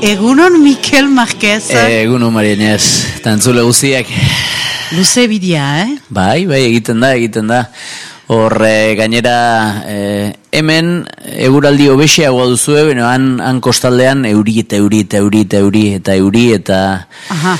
Egunon Mikel Marquez. Eh, egunon Marianez, tantzule guztiak. Luze bidia, eh? Bai, bai, egiten da, egiten da. Hor, eh, gainera, eh, hemen eguraldi obesiagoa duzue, beno, han, han kostaldean euri eta euri eta euri eta euri eta euri eta... Aha.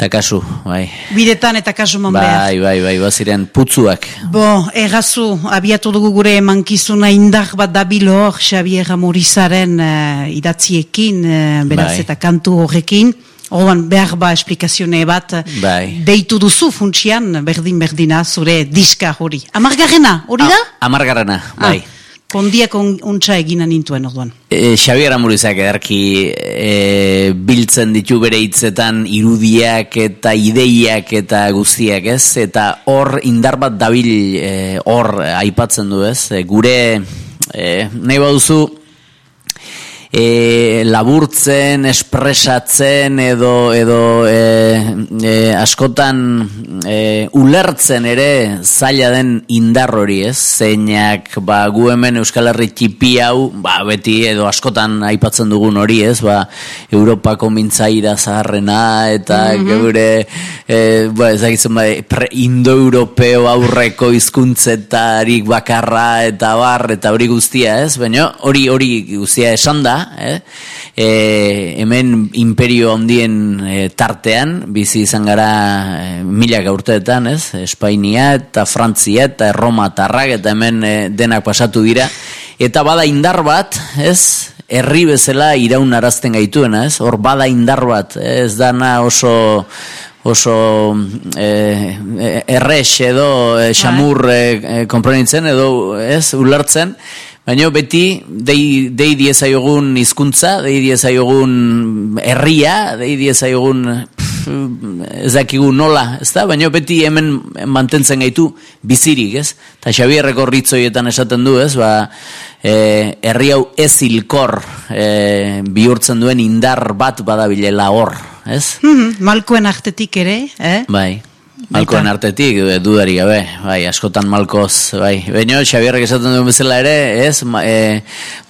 Eta kasu, bai. Bidetan eta kasu man Bai, bai, bai, baziren putzuak. Bo, errazu, abiatu dugu gure emankizuna indar bat dabilo hor, Xavier Amorizaren uh, idatziekin, uh, beraz Bai. eta kantu horrekin. Orduan, behar ba esplikazione bat, Bai. deitu duzu funtsian, berdin-berdina, zure diska hori. Amargarrena, hori da? Ah, amargarrena, bai. Ah, kondiak on, ontsa egina nintuen, orduan. E, Xabier Amurizak edarki e, biltzen ditu bere hitzetan irudiak eta ideiak eta guztiak ez eta hor indar bat dabil e, hor aipatzen du ez e, gure e, nahi baduzu e, laburtzen, espresatzen edo edo e, e, askotan e, ulertzen ere zaila den indar hori, ez? Zeinak ba gu hemen Euskal Herri txipi hau, ba beti edo askotan aipatzen dugun hori, ez? Ba Europako mintzaira zaharrena eta geure e, ba ezagitzen ba indoeuropeo aurreko hizkuntzetarik bakarra eta bar eta hori guztia, ez? Baina hori hori guztia esan da, eh? E, hemen imperio handien e, tartean bizi izan gara e, milaka urteetan, ez? Espainia eta Frantzia eta Roma tarrak eta hemen e, denak pasatu dira eta bada indar bat, ez? Herri bezala iraun arazten gaituena, ez? Hor bada indar bat, ez dana oso oso eh, eh, errex edo eh, xamur eh, eh, konprenitzen edo ez ulertzen baina beti dei, dei diezaiogun hizkuntza dei diezaiogun herria dei diezaiogun ez dakigu nola, ez da? Baina beti hemen mantentzen gaitu bizirik, ez? Eta Xabierreko ritzoietan esaten du, ez? Ba, e, herri hau ez hilkor e, bihurtzen duen indar bat badabilela hor, ez? Mhm, Malkoen artetik ere, eh? Bai. Malkoen artetik, eh, dudari gabe, bai, askotan malkoz, bai. Baina Xabierrek esaten duen bezala ere, ez, ma, e,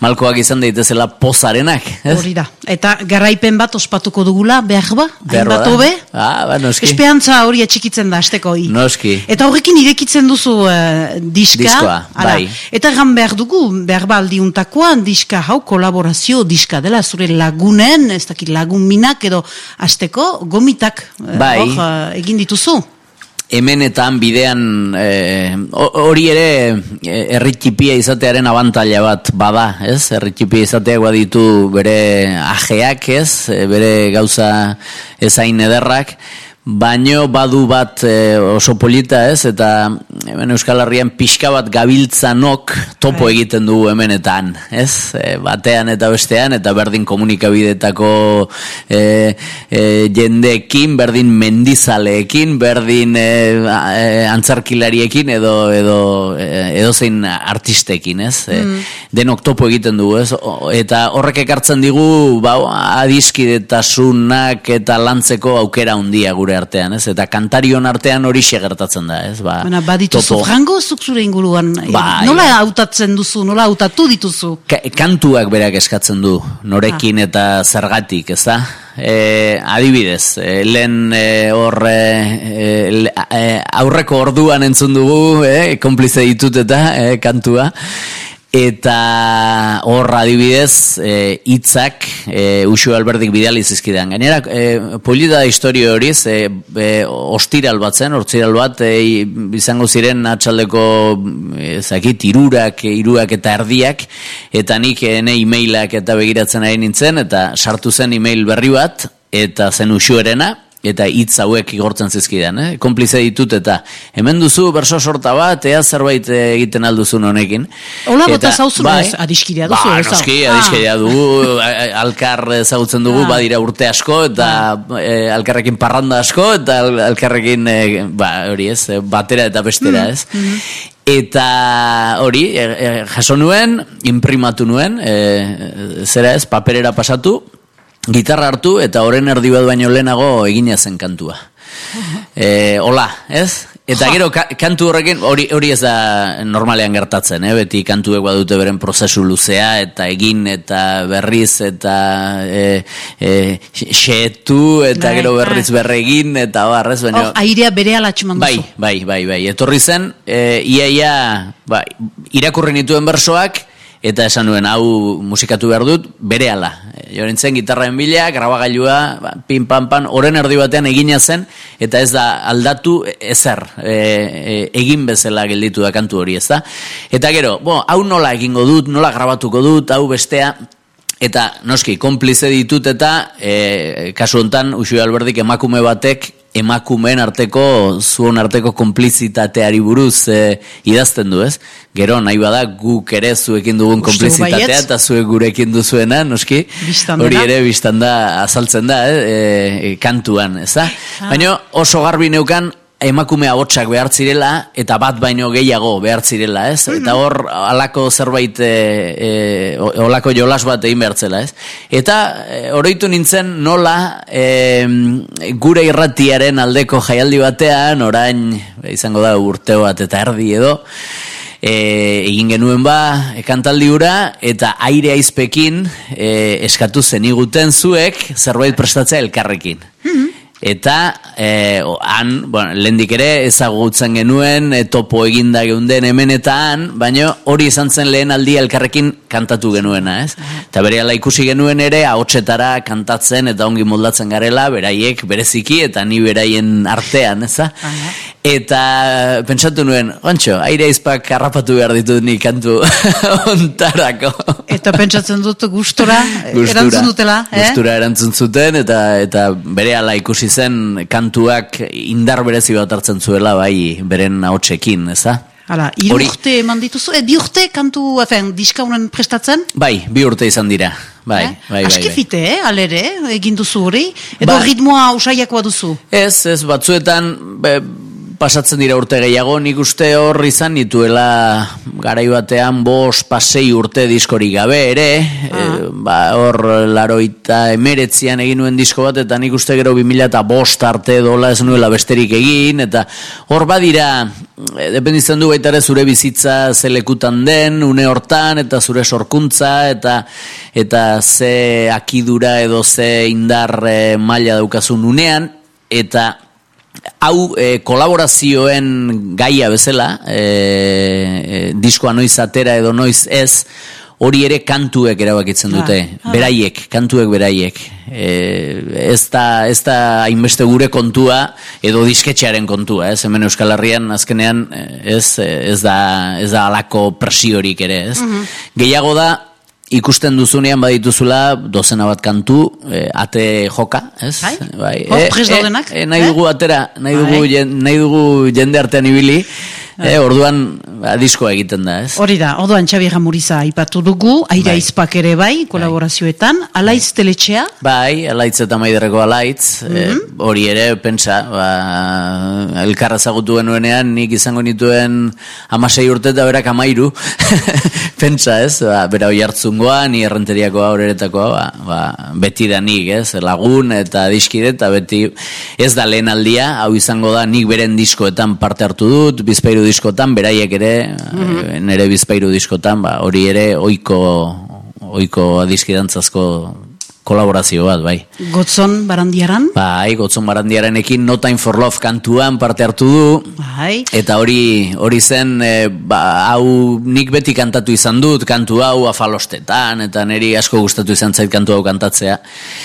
malkoak izan daitezela pozarenak, ez? Hori da. Eta garaipen bat ospatuko dugula, behar ba? Behar bada. hobe? Ah, ba, noski. Espeantza hori atxikitzen da, asteko hi. Noski. Eta horrekin irekitzen duzu eh, diska. Diskoa, hala. bai. Eta gan behar dugu, behar ba aldiuntakoan diska hau kolaborazio diska dela, zure lagunen, ez dakit lagun minak edo asteko gomitak Bai. hor, eh, egin dituzu. Hemenetan bidean eh, ho- hori ere eh, herri txipia izatearen abantaila bat bada, ez? Herri txipia izateak baditu bere ajeak, ez? Eh, Bere gauza ezain ederrak, baino badu bat eh, oso polita, ez? Eta hemen Euskal Herrian pixka bat gabiltzanok topo Bai. egiten dugu hemenetan, ez? E, batean eta bestean, eta berdin komunikabidetako e, e, jendeekin, berdin mendizaleekin, berdin e, e, antzarkilariekin edo edo e, edozein artistekin, ez? E, denok topo egiten dugu, ez? O- eta horrek ekartzen digu, ba, adiskidetasunak eta lantzeko aukera handia gure artean, ez? Eta kantarion artean hori gertatzen da, ez? Ba, Baina badituzu frango zuk zure inguruan. Bai, nola bai. hautatzen duzu, nola hautatu dituzu? Ka kantuak berak eskatzen du, norekin Ah. eta zergatik, ez da? E, adibidez, e, lehen e, hor e, aurreko orduan entzun dugu, e, konplize ditut eta e, kantua, eta hor adibidez e, hitzak e, Uxu Alberdik bidali zizkidan. Gainera, e, polita historio horiz, e, e, ostiral bat zen, ortziral bat, e, izango ziren atxaldeko ezakit, irurak, iruak eta erdiak, eta nik ene emailak eta begiratzen ari nintzen, eta sartu zen email berri bat, eta zen usuerena, eta hitz hauek igortzen zizkidan, eh? konplize ditut eta hemen duzu berso sorta bat, ea zerbait egiten alduzun honekin. Hola, Eta- bota zauzun, bai, ez, adiskidea duzu, Ba, ez da? noski, Ah. adiskidea dugu, a- a- alkar ezagutzen dugu, Ah. badira urte asko, eta eh, alkarrekin parranda asko, eta al- alkarrekin, eh, ba, hori ez, batera eta bestera, ez. Eta hori, eh, eh, jaso nuen, imprimatu nuen, eh, zera ez, paperera pasatu, gitarra hartu, eta horren erdi bat baino lehenago egina zen kantua. Eh, hola, ez? Eta gero ka, kantu horrekin hori hori ez da normalean gertatzen, eh? beti kantuek badute beren prozesu luzea eta egin eta berriz eta e, e, xetu eta Bai, gero berriz bai. berregin eta barrez baina Hor, airea bere alatxeman duzu. Bai, bai, bai, bai. Etorri zen, e, ia, ia, bai, irakurri nituen bersoak, eta esan nuen, hau musikatu behar dut, bere ala. Jorentzen gitarraen bila, grabagailua, ba, pin, pan, pan, oren erdi batean egina zen, eta ez da aldatu ezer, e, e, egin bezala gelditu da kantu hori, ez da? Eta gero, bo, hau nola egingo dut, nola grabatuko dut, hau bestea, Eta, noski, konplize ditut eta, e, kasu hontan, Uxui Alberdik emakume batek, emakumeen arteko, zuon arteko konplizitateari buruz e, idazten du, ez? Gero, nahi bada, guk ere zuekin dugun konplizitatea eta zuek gurekin duzuena, noski? Hori ere, biztan da, azaltzen da, eh, e, kantuan, ez da? Ah. Baina, oso garbi neukan, emakume ahotsak behar zirela eta bat baino gehiago behar zirela, ez? Eta hor halako zerbait e, e, olako jolas bat egin behar zela, ez? Eta e, oroitu nintzen nola e, gure irratiaren aldeko jaialdi batean, orain izango da urte bat eta erdi edo, e, egin genuen ba ekantaldi hura eta aire aizpekin e, eskatu zeniguten zuek zerbait prestatzea elkarrekin. Eta eh, han, bueno, lehendik ere ezagutzen genuen e, topo eginda geunden hemen eta han, baina hori izan zen lehen aldia elkarrekin kantatu genuena, ez? Eta bere ikusi genuen ere ahotsetara kantatzen eta ongi moldatzen garela, beraiek bereziki eta ni beraien artean? Aha. Eta pentsatu nuen, ontxo, aire aizpak harrapatu behar ditut ni kantu ontarako. Eta pentsatzen dut gustora, Gustura. erantzun dutela, eh? Gustura erantzun zuten eta eta berehala ikusi zen kantuak indar berezi bat hartzen zuela bai beren ahotsekin, eza? Hala, hiru urte eman dituzu, e, bi urte kantu, efen, diska honen prestatzen? Bai, bi urte izan dira. Bai, eh? bai, bai, Aski bai. eh, alere, egin duzu hori, edo Ba- ritmoa usaiakoa duzu. Ez, ez, batzuetan be, pasatzen dira urte gehiago, nik uste hor izan nituela garai batean bos pasei urte diskorik gabe ere, e, ba, hor laroita emeretzian egin nuen disko bat, eta nik uste gero 2000 eta bost arte dola ez nuela besterik egin, eta hor badira, e, dependitzen du baita zure bizitza zelekutan den, une hortan, eta zure sorkuntza, eta eta ze akidura edo ze indar e, maila daukazun unean, eta hau e, kolaborazioen gaia bezala, e, e, diskoa noiz atera edo noiz ez, hori ere kantuek erabakitzen dute, Ah, ah. beraiek, kantuek beraiek. E, ez, da, ez da hainbeste gure kontua edo disketxearen kontua, ez? Hemen Euskal Herrian azkenean ez, ez da, ez da alako presiorik ere, ez? Gehiago da, ikusten duzunean badituzula dozena bat kantu, eh, ate joka, ez? Bai? Hor, prest daudenak, eh, nahi eh? dugu atera, nahi dugu, Bai. jen- nahi dugu jende artean ibili, eh, orduan ba, diskoa egiten da, ez? Hori da, orduan Xabi Ramuriza aipatu dugu, aire Bai. aizpak ere bai, kolaborazioetan, alaiz teletxea, Bai, alaitz eta maiderreko alaitz, eh, hori ere, pentsa, ba, elkarra zagutu genuenean, nik izango nituen amasei urte eta berak amairu, pentsa, ez, ba, bera hoi hartzungoa, ni errenteriakoa, horeretakoa, ba, ba, beti da nik, ez, lagun eta diskide, eta beti ez da lehen aldia, hau izango da, nik beren diskoetan parte hartu dut, bizpairu diskotan, beraiek ere, eh, nere bizpairu diskotan, ba, hori ere, oiko, oiko adiskidantzazko kolaborazio bat, bai. gotzon barandiaran, Bai, gotzon barandiarenekin No Time for Love kantuan parte hartu du, bai, Eta hori hori zen, e, ba, hau nik beti kantatu izan dut, kantu hau afalostetan, eta niri asko gustatu izan zait kantu hau kantatzea.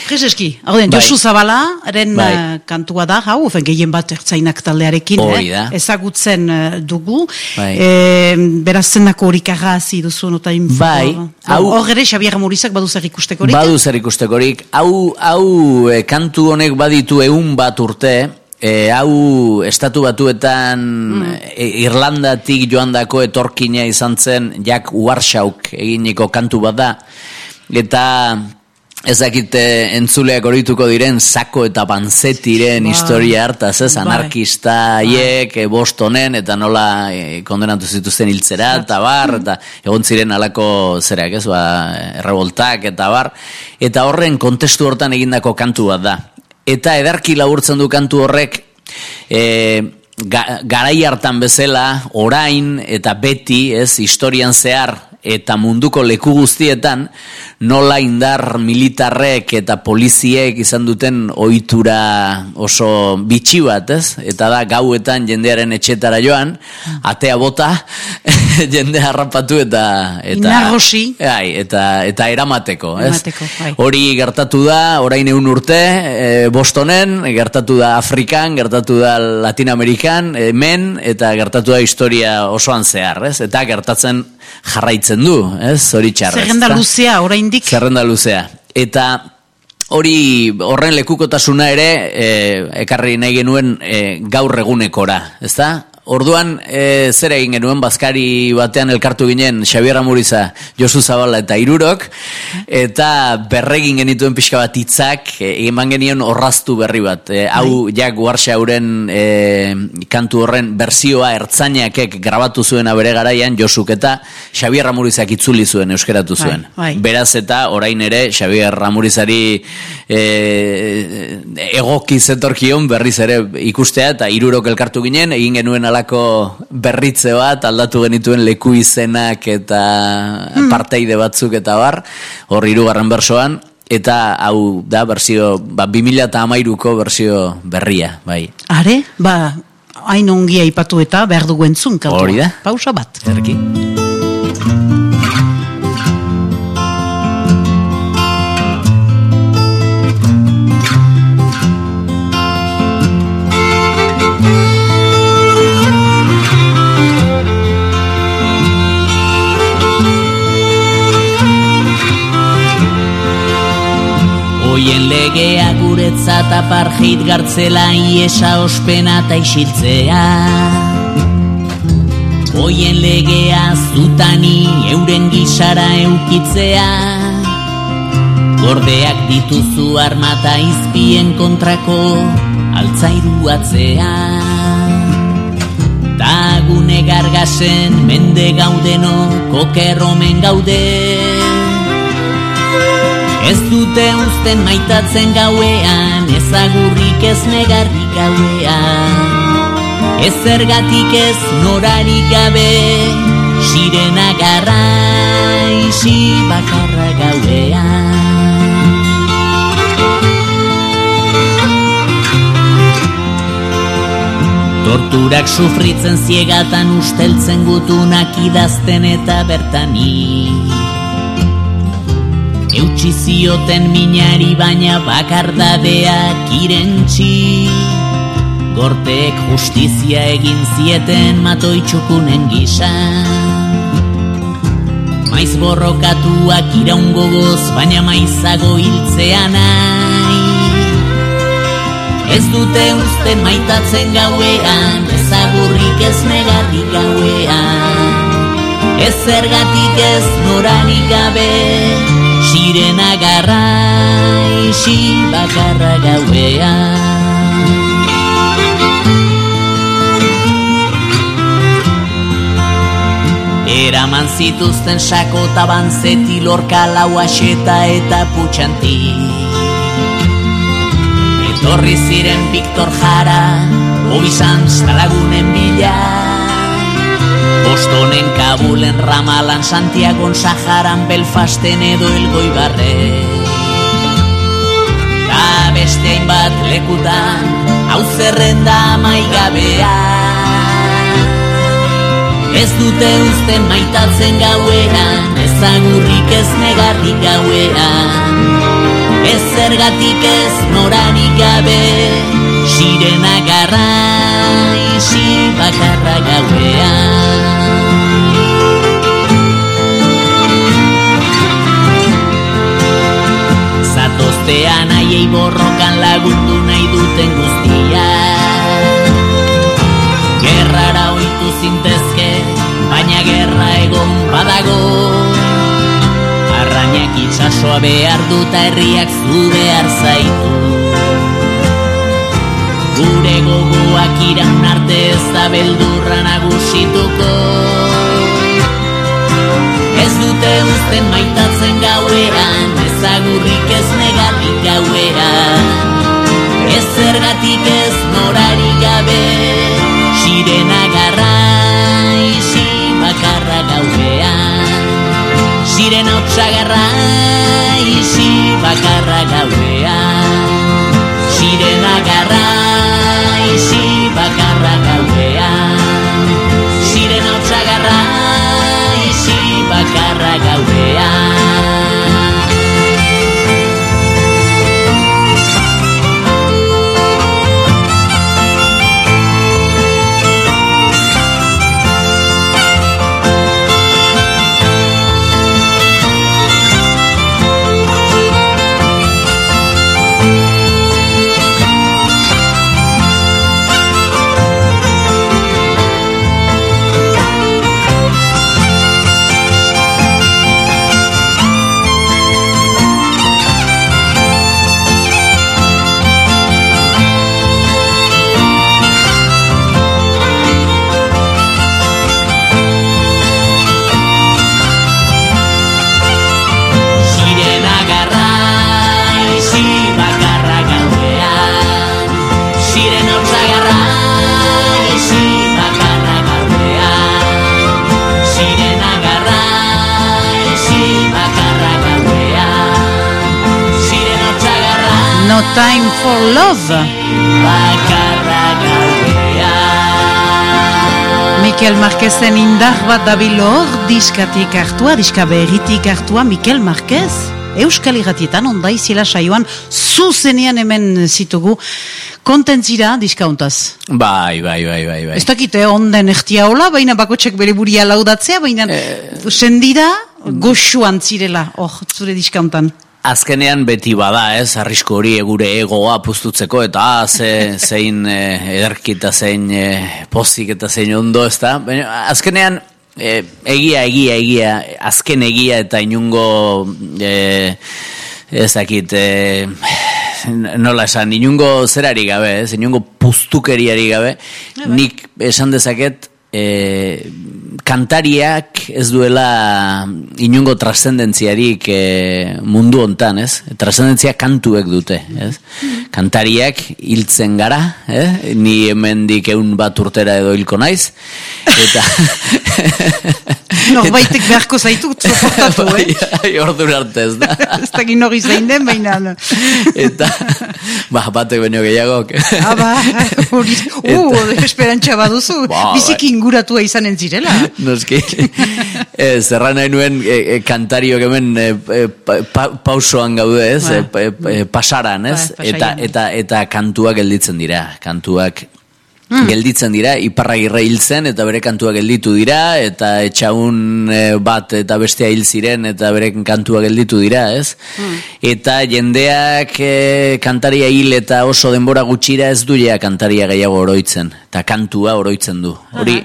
Prezeski, hau den, Bai. Josu Zabala, eren Bai. eh, kantua da, hau, ofen gehien bat ertzainak taldearekin, Hori eh, da. ezagutzen eh, dugu, Bai. eh, beraz zenako horik agazi duzu, nota info. Bai, hau- Hor ere, Xabier Murizak badu zer ikustekorik. Badu zer ikustekorik, hau, hau e, kantu honek baditu egun bat urte, e, hau estatu batuetan e, Irlandatik joandako etorkina izan zen Jack Warshauk eginiko kantu bat da, eta ez dakit eh, entzuleak horituko diren sako eta panzetiren Bai. historia hartaz, ez, Bai. anarkista haiek eh, Bostonen eta nola eh, kondenatu zituzten hiltzera eta bar, eta egon ziren alako zerak, ez, ba, errevoltak eta bar, eta horren kontestu hortan egindako kantu bat da. Eta edarki laburtzen du kantu horrek, e, garai hartan bezala, orain eta beti, ez, historian zehar eta munduko leku guztietan, nola indar militarrek eta poliziek izan duten ohitura oso bitxi bat, ez? Eta da gauetan jendearen etxetara joan, atea bota, jende harrapatu eta eta bai, eta eta eramateko, ez? bai. Hori gertatu da orain egun urte, e, Bostonen, gertatu da Afrikan, gertatu da Latinoamerikan, hemen eta gertatu da historia osoan zehar, ez? Eta gertatzen jarraitzen du, ez? Hori txarra. Zerrenda luzea, oraindik. Zerrenda luzea. Eta hori horren lekukotasuna ere e, ekarri nahi genuen e, gaur egunekora, ezta? Orduan, e, zer egin genuen, bazkari batean elkartu ginen Xabier Amuriza, Josu Zabala eta Irurok, eta berregin genituen pixka bat itzak, e, eman genien horraztu berri bat. E, hau, bai. jak, Warsa hauren e, kantu horren berzioa ertzainakek grabatu zuen bere garaian, Josuk eta Xabier Amurizak itzuli zuen, euskeratu bai, zuen. Bai, Beraz eta, orain ere, Xabier Amurizari e, egoki zetorkion berriz ere ikustea, eta Irurok elkartu ginen, egin genuen alako berritze bat, aldatu genituen leku izenak eta hmm. parteide batzuk eta bar, hor irugarren bersoan, eta hau da berzio, ba, 2000 eta amairuko berzio berria, bai. Are, ba, hain ongia ipatu eta behar duguen zun, Hori da. Pausa bat. Erki. Legea guretzat aparjit gartzela iesa ospena eta isiltzea. Oien legea zutani euren gisara eukitzea. Gordeak dituzu armata izpien kontrako altzairu atzea. Tagune gargasen mende gaudeno kokerromen gauden Ez dute uzten maitatzen gauean Ezagurrik ez negarrik gauean. Ez zergatik ez norari gabe Sirena garra isi bakarra gauean. Torturak sufritzen ziegatan usteltzen gutunak idazten eta bertanik Eutsi zioten minari baina bakardadeak irentxi Gortek justizia egin zieten matoitxukunen gisa Maiz borrokatuak iraun gogoz baina maizago hiltzea nahi. Ez dute usten maitatzen gauean ezagurrik ez negarrik gauean. Ez zergatik ez noranik gabe Sirena garra isi bakarra gauea Eraman zituzten sako taban zeti lorka laua eta putxanti. Etorri ziren Victor Jara, obizan zalagunen bila Bostonen, Kabulen, Ramalan, Santiago, Saharan, Belfasten edo elgoi barre Da beste hainbat lekutan, hau zerrenda maigabea Ez dute uzten maitatzen gauean, ez agurrik ez negarrik gauean. Ez zergatik ez noranik gabe, sirena garra isi bakarra gauean. Zatoztean aiei borrokan lagundu nahi duten guztia Gerrara oitu zintezke, baina gerra egon badago. Arrainak itxasoa behar duta herriak zu behar zaitu Gure goguak iran arte ez da beldurra nagusituko. Ez dute usten maitatzen gaueran Ez agurrik ez negarrik gauean Ez zergatik ez norari gabe Sirena garra isi bakarra gauean. Sirena otsa garra isi bakarra gauean. Sirena garra see Mikel Marquezen indar bat dabil hor, diskatik hartua, diska berritik hartua, Mikel Marquez. Euskal Iratietan, onda izela saioan, zuzenean hemen zitugu, kontentzira diska hontaz. Bai, bai, bai, bai, bai. Ez dakite onden ertia hola, baina bakotxek bere buria laudatzea, baina Eh. sendira goxuan zirela, hor, zure diska hontan. Azkenean beti bada, ez, arrisko hori gure egoa puztutzeko, eta ah, ze, zein eh, ederki eta zein eh, pozik eta zein ondo, ez da? Baina, azkenean, eh, egia, egia, egia, azken egia eta inungo, eh, ez dakit, eh, nola esan, inungo zerari gabe, ez, inungo puztukeriari gabe, nik esan dezaket, e, kantariak ez duela inungo trascendentziarik e, mundu hontan, ez? Trascendentzia kantuek dute, ez? Kantariak hiltzen gara, eh? Ni hemendik eun bat urtera edo hilko naiz, eta... Norbaitek beharko zaitut, soportatu, eh? Bai, ordura arte ez da. ez dakit nori zein den, baina... eta, ba, batek baino gehiagok. Aba, hori, uh, esperantza baduzu, Ba, biziki inguratua izanen zirela. Noski. Ez, erran nahi nuen e, e, kantariok hemen e, e, pa, pa, pausoan gaude, ez? Ba. E, e, pasaran, ez? Ba, eta, eta, eta kantuak gelditzen dira. Kantuak gelditzen dira, iparragirre hil zen, eta bere kantuak gelditu dira, eta etxaun e, bat eta bestea hil ziren, eta bere kantuak gelditu dira, ez? Eta jendeak e, kantaria hil eta oso denbora gutxira ez duia kantaria gehiago oroitzen, eta kantua oroitzen du. Hori,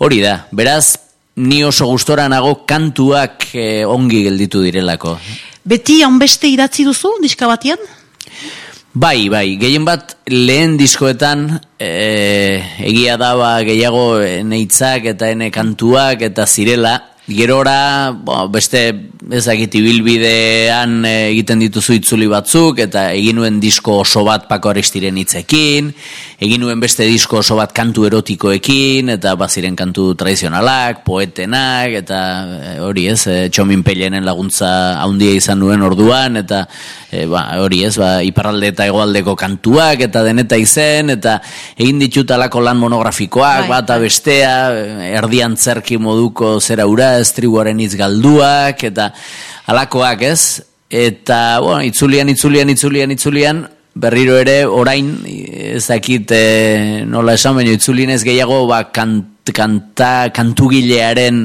hori da, beraz, ni oso gustora nago kantuak eh, ongi gelditu direlako. Beti haunbeste idatzi duzu, diska batian? Bai, bai, gehien bat lehen diskoetan e, egia daba gehiago eh, neitzak eta ene kantuak eta zirela, gerora bo, beste ezakit ibilbidean eh, egiten dituzu itzuli batzuk eta egin nuen disko oso bat pako aristiren hitzekin, egin nuen beste disko oso bat kantu erotikoekin eta baziren kantu tradizionalak, poetenak eta eh, hori ez, e, txomin pelenen laguntza handia izan nuen orduan eta e, ba, hori ez, ba, iparralde eta hegoaldeko kantuak eta deneta izen eta egin ditut alako lan monografikoak, Bai, bata bestea, erdian zerki moduko zera ura, ez triguaren hitz galduak eta alakoak ez, eta bueno, itzulian, itzulian, itzulian, itzulian, berriro ere orain ezakit e, nola esan baino itzulien ez gehiago ba, kant, kanta, kantugilearen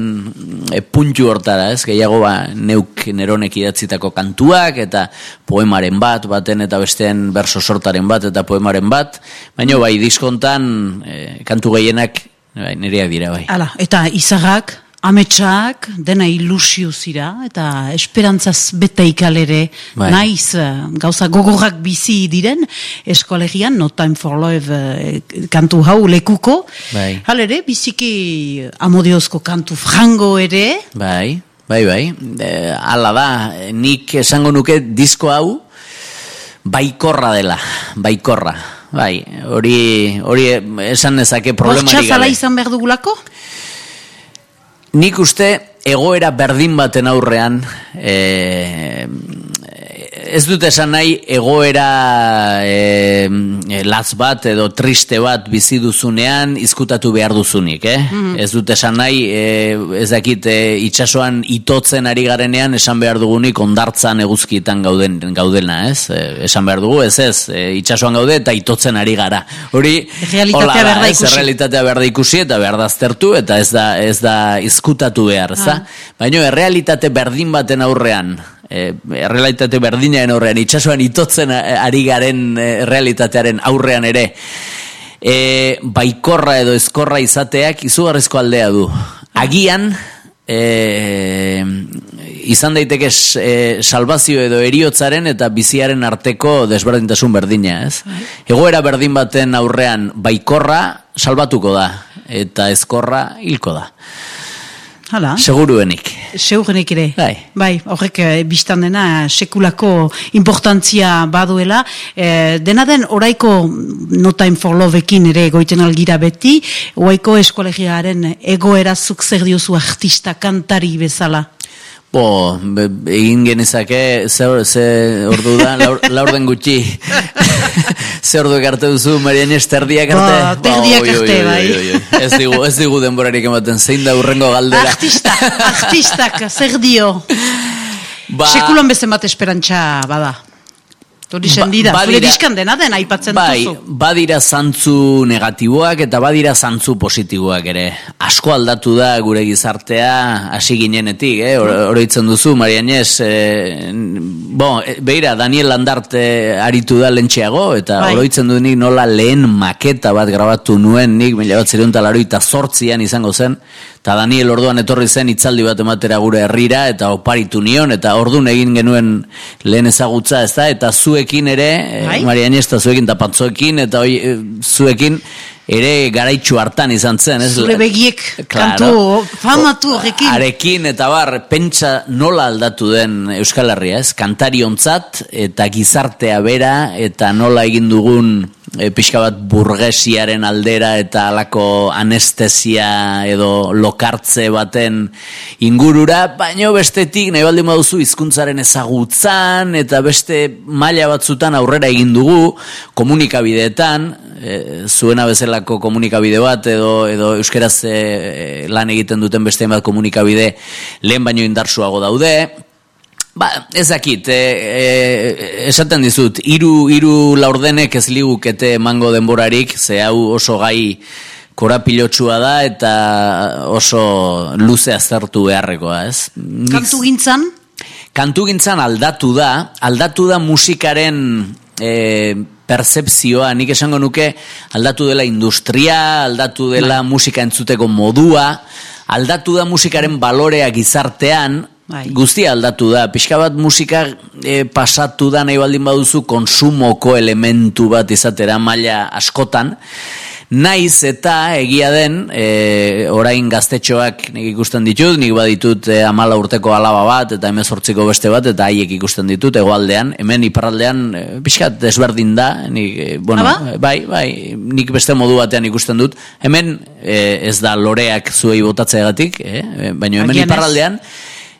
e, puntu hortara, ez? Gehiago ba, neuk neronek idatzitako kantuak eta poemaren bat, baten eta besteen berso sortaren bat eta poemaren bat, baina bai diskontan e, kantu gehienak bai, nireak dira bai. Hala, eta izagak, ametsak, dena ilusio zira, eta esperantzaz bete ikalere, Bai. naiz, eh, gauza gogorrak bizi diren, eskolegian, No Time for Love eh, kantu hau lekuko, Bai. halere, biziki amodiozko kantu frango ere, Bai, bai, bai. E, ala da, nik esango nuke disko hau baikorra dela, baikorra. Bai, hori, hori esan nezake bortxa problemarik zala gabe. izan behar dugulako? Nik uste egoera berdin baten aurrean, e, ez dut esan nahi egoera e, latz bat edo triste bat bizi duzunean izkutatu behar duzunik, eh? Mhm. Ez dut esan nahi, e, ez dakit e, itxasoan itotzen ari garenean esan behar dugunik ondartzan eguzkietan gauden, gaudena, ez? E, esan behar dugu, ez ez, e, itxasoan gaude eta itotzen ari gara. Hori, realitatea behar da ikusi. Realitatea behar da ikusi eta behar da aztertu eta ez da, ez da izkutatu behar, ah. Baina, realitate berdin baten aurrean, e, realitate berdinaren aurrean, itxasuan itotzen ari garen e, realitatearen aurrean ere, e, baikorra edo ezkorra izateak izugarrizko aldea du. Agian, e, izan daiteke e, salvazio edo eriotzaren eta biziaren arteko desberdintasun berdina, ez? Egoera berdin baten aurrean baikorra salbatuko da eta ezkorra hilko da. Hala. Seguruenik. Seguruenik ere. Bai. Bai, horrek e, biztan dena sekulako importantzia baduela. E, dena den oraiko No Time for Loveekin ere goiten algira beti, oaiko eskolegiaren egoerazuk zer diozu artista kantari bezala. Bo, egin genezake, ze, ze ordu da, laur, laur den gutxi. ze ordu ekarte duzu, Marian terdiak arte? Bo, terdiak arte, bai. Ez digu, ez digu denborarik ematen, zein da urrengo galdera. Artista, artistak, zer dio? Ba... Sekulon bezen bat esperantza bada. Hori sendida, ba, zure diskan dena den aipatzen bai, Badira zantzu negatiboak eta badira zantzu positiboak ere. Asko aldatu da gure gizartea hasi ginenetik, eh? oroitzen duzu, Marianez, eh, bon, eh, beira, Daniel Landarte aritu da lentxeago, eta bai. oroitzen du nik nola lehen maketa bat grabatu nuen nik, mila bat zirun eta sortzian izango zen, eta Daniel orduan etorri zen itzaldi bat ematera gure herrira eta oparitu nion eta ordun egin genuen lehen ezagutza ez da eta zuekin ere eh, bai? Maria Iniesta zuekin eta patzoekin eta oi, eh, zuekin ere garaitxu hartan izan zen ez? zure begiek kantu famatu horrekin. Arekin eta bar pentsa nola aldatu den Euskal Herria ez? Kantari ontzat eta gizartea bera eta nola egin dugun e, pixka bat burgesiaren aldera eta alako anestesia edo lokartze baten ingurura, baino bestetik nahi baldin baduzu hizkuntzaren ezagutzan eta beste maila batzutan aurrera egin dugu komunikabideetan, e, zuena bezalako komunikabide bat edo edo euskeraz e, lan egiten duten beste bat komunikabide lehen baino indarsuago daude, Ba, ez dakit, e, e, esaten dizut, iru, iru laurdenek ez ligukete mango denborarik, ze hau oso gai korapilotsua da eta oso luze azertu beharrekoa, ez? Kantu gintzan? Kantu gintzan aldatu da, aldatu da musikaren e, percepzioa, nik esango nuke aldatu dela industria, aldatu dela bai. musika entzuteko modua, aldatu da musikaren balorea gizartean, Bai. Guztia aldatu da, pixka bat musika e, pasatu da nahi baldin baduzu konsumoko elementu bat izatera maila askotan. Naiz eta egia den, e, orain gaztetxoak nik ikusten ditut, nik baditut e, amala urteko alaba bat eta emezortziko beste bat eta haiek ikusten ditut egoaldean, hemen iparraldean e, pixkat desberdin da, nik, e, bueno, bai, bai, nik beste modu batean ikusten dut, hemen e, ez da loreak zuei botatzeagatik, e, baina hemen iparraldean,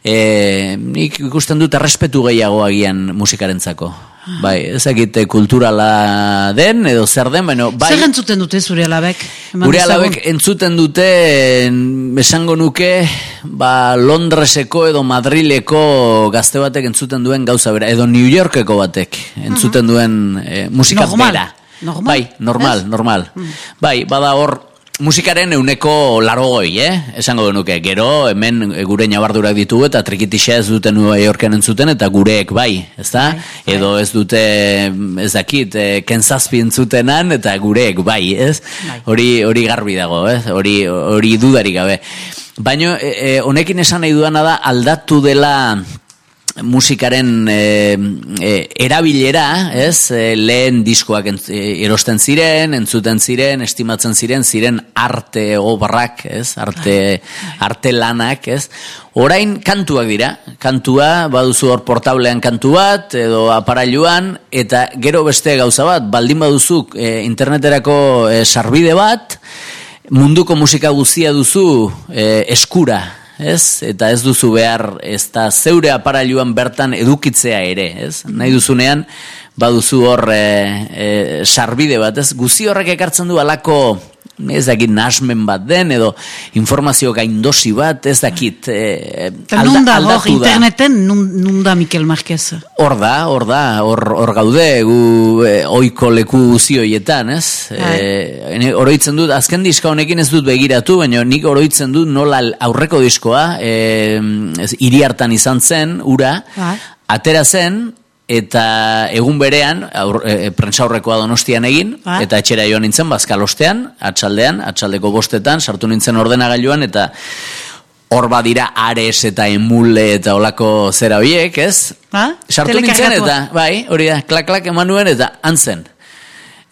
e, nik ikusten dut errespetu gehiago agian musikarentzako. Bai, ezagite kulturala den edo zer den, baina bai. Zer entzuten dute zure alabek? Gure alabek entzuten dute esango nuke, ba Londreseko edo Madrileko gazte batek entzuten duen gauza bera edo New Yorkeko batek entzuten duen e, musika normal. bera. Normal. Bai, normal, normal. Bai, bada hor musikaren euneko larogoi, eh? Esango denuke, gero, hemen gure nabardurak ditugu eta trikitixa ez dute New Yorken entzuten eta gureek bai, ez da? Bai, bai. Edo ez dute, ez dakit, e, kenzazpi entzutenan eta gureek bai, ez? Bai. Hori, hori garbi dago, ez? Hori, hori dudarik gabe. Baina, e, honekin esan nahi duana da aldatu dela musikaren e, e, erabilera, ez? E, lehen diskoak erosten ziren, entzuten ziren, estimatzen ziren, ziren arte obrak, ez? Arte, arte lanak, ez? Orain kantuak dira, kantua, baduzu hor portablean kantu bat, edo aparailuan, eta gero beste gauza bat, baldin baduzu e, interneterako sarbide bat, munduko musika guztia duzu eskura, ez? Eta ez duzu behar, ez da zeure aparailuan bertan edukitzea ere, ez? Nahi duzunean, baduzu hor e, e, sarbide bat, ez? Guzi horrek ekartzen du alako ez dakit nasmen bat den, edo informazio gaindosi bat, ez dakit e, alda, alda, hor, interneten, nun, da Mikel Marquez? Hor da, hor da, hor gaude, gu e, oiko leku zioietan, ez? E, oroitzen dut, azken diska honekin ez dut begiratu, baina nik oroitzen dut nola aurreko diskoa, e, ez, iri hartan izan zen, ura, bai. atera zen, eta egun berean aur, e, e donostian egin ba. eta etxera joan nintzen bazkalostean atxaldean, atxaldeko bostetan sartu nintzen ordenagailuan eta hor badira ares eta emule eta olako zera horiek, ez? Ba? Sartu nintzen eta, bai, hori da, klak-klak eman nuen eta antzen.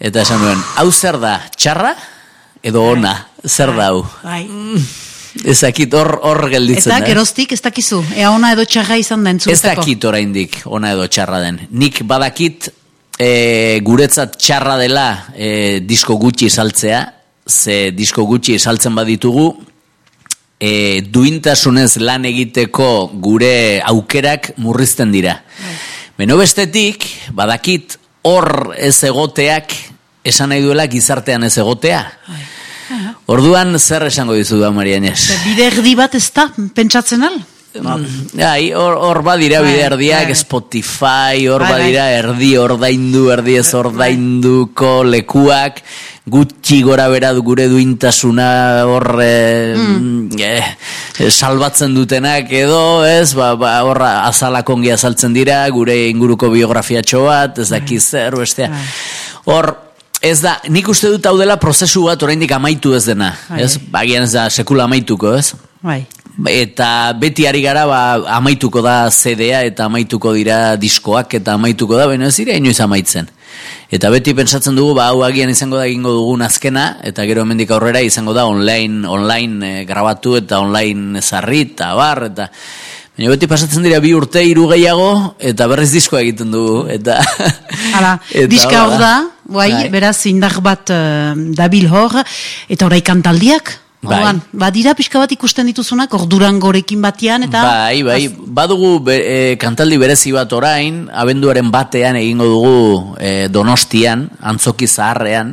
Eta esan nuen, hau zer da, txarra edo bai. ona, zer da hau? Bai. Mm. Ezakit hor, hor gelditzen da. Eta geroztik ez dakizu, ea ona edo txarra izan den Ez dakit oraindik ona edo txarra den. Nik badakit e, guretzat txarra dela e, disko gutxi saltzea, ze disko gutxi saltzen baditugu, e, duintasunez lan egiteko gure aukerak murrizten dira. Beno bestetik, badakit hor ez egoteak esan nahi duela gizartean ez egotea. Bai. Orduan zer esango dizu da Maria Inés? Bide erdi bat ez da, pentsatzen al? Bai, hor, hor badira bai, bide erdiak, bai. Spotify, hor bai, badira erdi ordaindu, erdi ez ordainduko lekuak, gutxi gora berat gure duintasuna hor mm. eh, salbatzen dutenak edo, ez, ba, ba, horra azalak ongi azaltzen dira, gure inguruko biografiatxo bat, ez daki zer, bestea. Hor, Ez da, nik uste dut hau dela prozesu bat oraindik amaitu ez dena. Bai. Ez, bagian ez da, sekula amaituko, ez? Bai. Eta beti ari gara, ba, amaituko da CD-a eta amaituko dira diskoak eta amaituko da, baina ez dira inoiz amaitzen. Eta beti pentsatzen dugu, ba, hau agian izango da egingo dugun azkena, eta gero hemendik aurrera izango da online, online e, grabatu eta online zarri eta bar, eta... Baina beti pasatzen dira bi urte, hiru gehiago, eta berriz diskoa egiten dugu, eta... Hala, diska hor da, bai, bai, beraz indar bat uh, dabil hor, eta orai kantaldiak, Bai. Oan, badira pixka bat ikusten dituzunak, orduran gorekin batian, eta... Bai, bai, badugu be, e, kantaldi berezi bat orain, abenduaren batean egingo dugu e, donostian, antzoki zaharrean,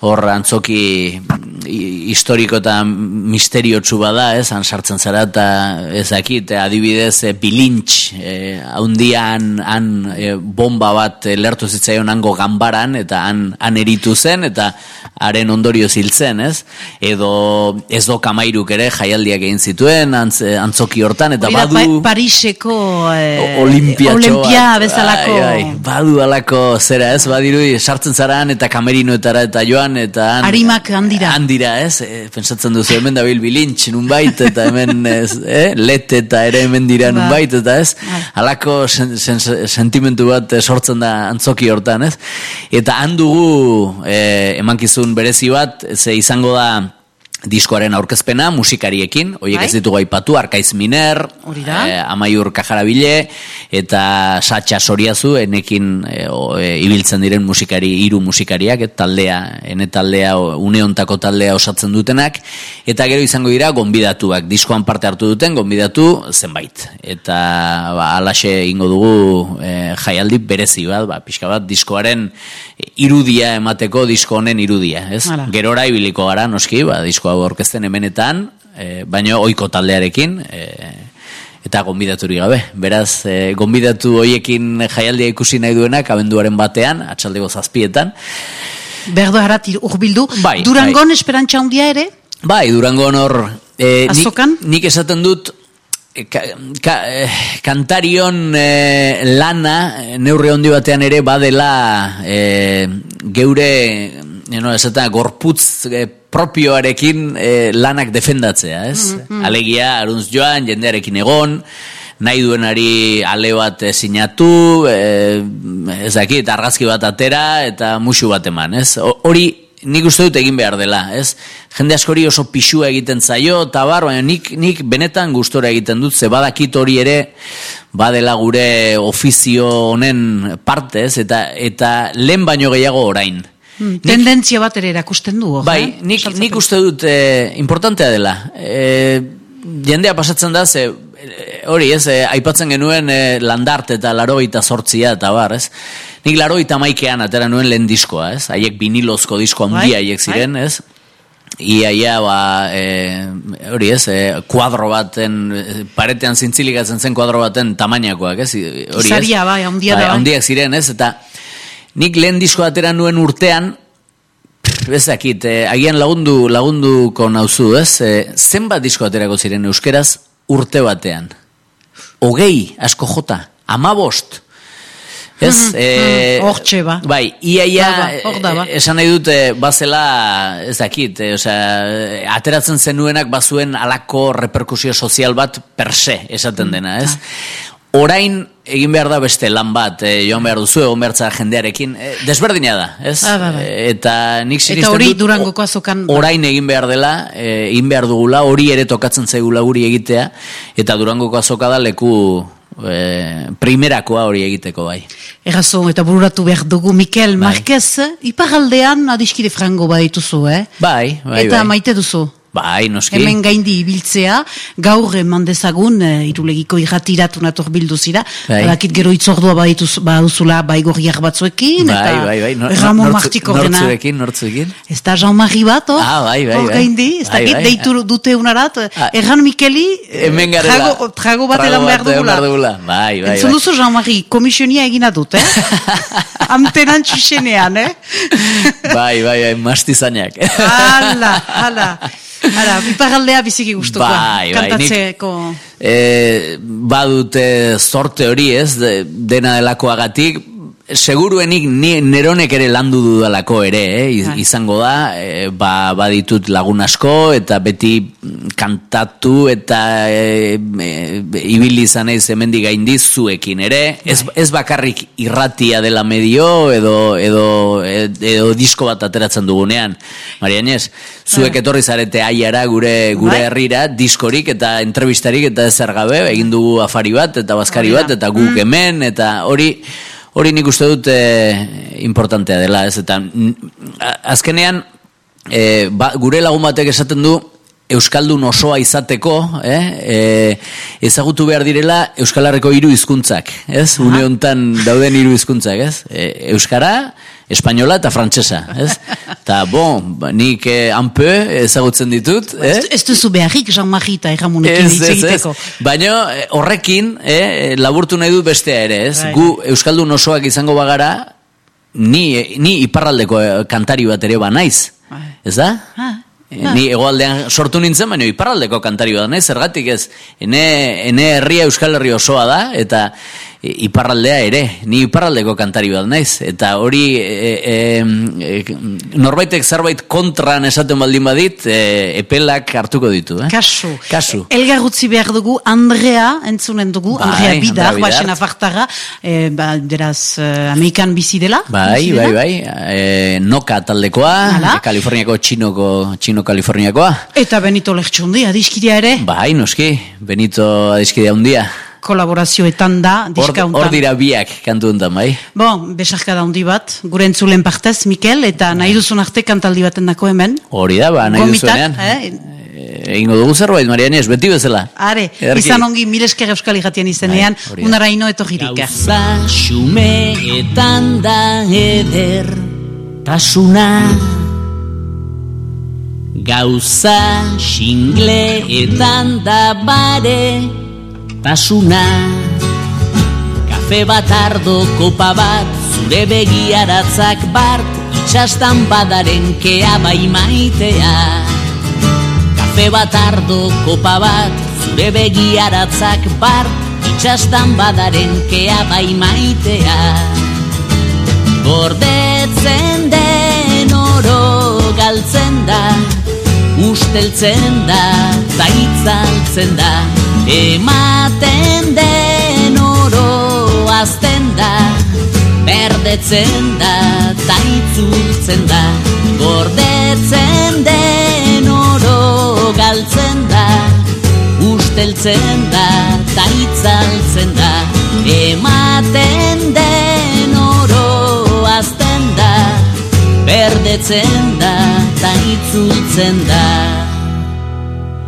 hor antzoki historiko eta misteriotsu bada, ez, han sartzen zara eta ezakit, adibidez, e, bilintx, e, haundian han e, bomba bat lertu zitzaion hango gambaran, eta han, han eritu zen, eta haren ondorio ziltzen, ez? Edo ez do kamairuk ere jaialdiak egin zituen, antz, antzoki hortan, eta badu... Pa, Pariseko e, olimpia, bezalako... badu alako zera, ez? Badiru, sartzen zaran eta kamerinoetara eta joan, eta han, Arimak handira. Handira, ez? E, pentsatzen duzu hemen da bil bilintx nunbait eta hemen ez, eh? let eta ere hemen dira ba. nunbait eta ez? Ba. Halako sen, sen, sentimentu bat sortzen da antzoki hortan, ez? Eta handugu eh, emankizun berezi bat, ze izango da diskoaren aurkezpena musikariekin, horiek bai? ez ditugu aipatu, Arkaiz Miner, eh, Amaiur Kajarabile, eta Satxa Soriazu, enekin eh, eh, ibiltzen diren musikari, hiru musikariak, et, taldea, ene taldea, uneontako taldea osatzen dutenak, eta gero izango dira, gonbidatuak, diskoan parte hartu duten, gonbidatu zenbait. Eta ba, alaxe ingo dugu eh, jaialdi berezi bat, ba, pixka bat, diskoaren irudia emateko, disko honen irudia, ez? Gerora ibiliko gara, noski, ba, disko disko hau orkesten hemenetan, e, baino ohiko taldearekin, e, eta gonbidaturi gabe. Beraz, e, gonbidatu hoiekin jaialdia ikusi nahi duenak, abenduaren batean, atxaldego zazpietan. Berdo harat urbildu. Bai, Durangon bai. esperantza handia ere? Bai, Durangon hor... E, nik, nik esaten dut, Ka, ka, kantarion lana neurre handi batean ere badela e, geure no, esaten, gorputz propioarekin eh, lanak defendatzea, ez? Mm Alegia, aruntz joan, jendearekin egon, nahi duenari ale bat sinatu, e, ez dakit, argazki bat atera, eta musu bat eman, ez? Hori, nik uste dut egin behar dela, ez? Jende askori oso pixua egiten zaio, eta bar, baina nik, nik benetan gustora egiten dut, ze badakit hori ere, badela gure ofizio honen partez, eta, eta lehen baino gehiago orain. Hmm, tendentzia bat ere erakusten du. Bai, nik, nik uste dut eh, importantea dela. Eh, jendea pasatzen da, ze, eh, hori ez, eh, aipatzen genuen eh, landart eta laroita sortzia eta bar, ez? Nik laroita maikean atera nuen lehen diskoa, ez? Haiek vinilozko disko handia Bai, haiek ziren, bai. ez? Ia, ia, ba, e, hori ez, e, kuadro baten, e, paretean zintzilikatzen zen kuadro baten tamainakoak, ez? Hori ez? Gizaria, bai, handia da, bai. handiak ziren, ez? Eta nik lehen disko atera nuen urtean, pff, ez dakit, eh, agian lagundu, lagunduko nauzu, ez? Eh, zenbat disko aterako ziren euskeraz urte batean? Hogei, asko jota, amabost. Ez? eh, mhm, hortxe ba. Bai, ia, ia, Ba, ba, ba. eh, esan nahi dute, bazela, ez dakit, eh, osea, ateratzen zenuenak bazuen alako reperkusio sozial bat per se, esaten dena, ez? Orain egin behar da beste lan bat, eh, joan behar duzu, egon zara jendearekin, eh, desberdina da, ez? Ah, ba, ba. Eh, Eta nik sinisten hori dut, Durangoko azokan. Orain egin behar dela, eh, egin behar dugula, hori ere tokatzen zaigula guri egitea, eta Durangoko azoka da leku eh, primerakoa hori egiteko bai. Errazo, eta bururatu behar dugu, Mikel Marquez, iparaldean adiskide frango badituzu, eh? Bai, bai, eta bai. maite duzu. Bai, noski. Hemen gaindi ibiltzea, gaur eman dezagun, e, irulegiko irratiratu nator bildu zira, Bai. badakit gero itzordua badituz, baduzula baigorriak batzuekin, Bai, eta bai, bai. Nor- Ramon nortzu- Martiko rena. Nortzuekin, nortzuekin. Ez da Jean-Marie bat, hor? Ah, bai, bai, Hor bai. gaindi, ez Bai, dakit, bai. deitu dute unarat, Ah. erran Mikeli, Hemen garela. trago, trago bat edan behar dugula. dugula. Bai, bai, Entzun bai. duzu Jean-Marie, komisionia egina dut, eh? Antenan txusenean, eh? bai, bai, bai, mastizainak. Hala, hala. Hala, iparraldea biziki gustukoa. Bai, bai, nik- Kantatzeko... e, badute zorte hori ez, de, dena delakoagatik, seguruenik ni neronek ere landu dudalako ere, eh? Bai. izango da, e, ba, baditut lagun asko, eta beti mm, kantatu, eta e, e, ibili izan ez hemendik gaindiz zuekin ere, ez, ez bakarrik irratia dela medio, edo, edo, edo disko bat ateratzen dugunean, Maria Inés, zuek etorri zarete aiara gure, gure Bai. herrira, diskorik eta entrevistarik eta ezer gabe, egin dugu afari bat, eta bazkari bat, eta guk hemen, eta hori, hori nik uste dut eh, importantea dela, ez, eta azkenean, eh, ba, gure lagun batek esaten du, Euskaldun osoa izateko, eh, eh, ezagutu behar direla Euskal Herriko hiru hizkuntzak, ez? Une hontan dauden hiru hizkuntzak, ez? Eh, Euskara, Espainola eta Frantsesa, ez? Ta bon, nik eh, anpe ezagutzen ditut, eh? Ez, ez duzu beharrik Jean-Marie eta erramunekin hitz egiteko. Baina eh, horrekin eh, laburtu nahi dut bestea ere, ez? Bai, Gu Euskaldun osoak izango bagara, ni, ni iparraldeko eh, kantari bat ere ba naiz. Bai. Ez da? Ah, Eh, Ni hegoaldean sortu nintzen, baina iparraldeko kantari bat naiz, zergatik ez, ene, ene herria Euskal Herri osoa da, eta iparraldea ere, ni iparraldeko kantari bat naiz, eta hori e, e, e, norbaitek zerbait kontran esaten baldin badit, e, epelak hartuko ditu, eh? Kasu. Kasu. Elgar utzi behar dugu, Andrea, entzunen dugu, Bai, Andrea Bidar, Andrea Bidar. afartara, eh, ba, beraz, eh, Amerikan bizi dela. Bai, bai, bai, e, noka taldekoa, Hala. e, Kaliforniako txinoko, txino Kaliforniakoa. Eta Benito Lertxundi, adiskidea ere, Bai, noski, Benito adiskidea handia. Kolaborazioetan da, Hor, diska hor dira biak kantu hontan, bai. Bon, besarka da handi bat, gure entzulen partez, Mikel, eta nahi duzun arte kantaldi baten dako hemen. Hori da, ba, nahi Gomitak, duzuenean. eh? Eh, Egingo dugu zerbait, Marianez, beti bezala. Are, Ederki. izan ongi mil esker euskal irratian izenean, Bai, hori da. unara ino etorririk. Gauza xumeetan da eder tasuna Gauza xingleetan da bare tasuna Kafe bat ardo kopa bat zure begiaratzak bart Itxastan badaren kea bai maitea. Kafe bat ardo kopa bat zure begiaratzak bart Itxastan badaren kea bai maitea. Gordetzen den oro galtzen da Usteltzen da, zaitzaltzen da Ematen den oro azten da Berdetzen da, zaitzultzen da Gordetzen den oro galtzen da Usteltzen da, zaitzaltzen da. Ematen den oro azten da Berdetzen da, ta itzultzen da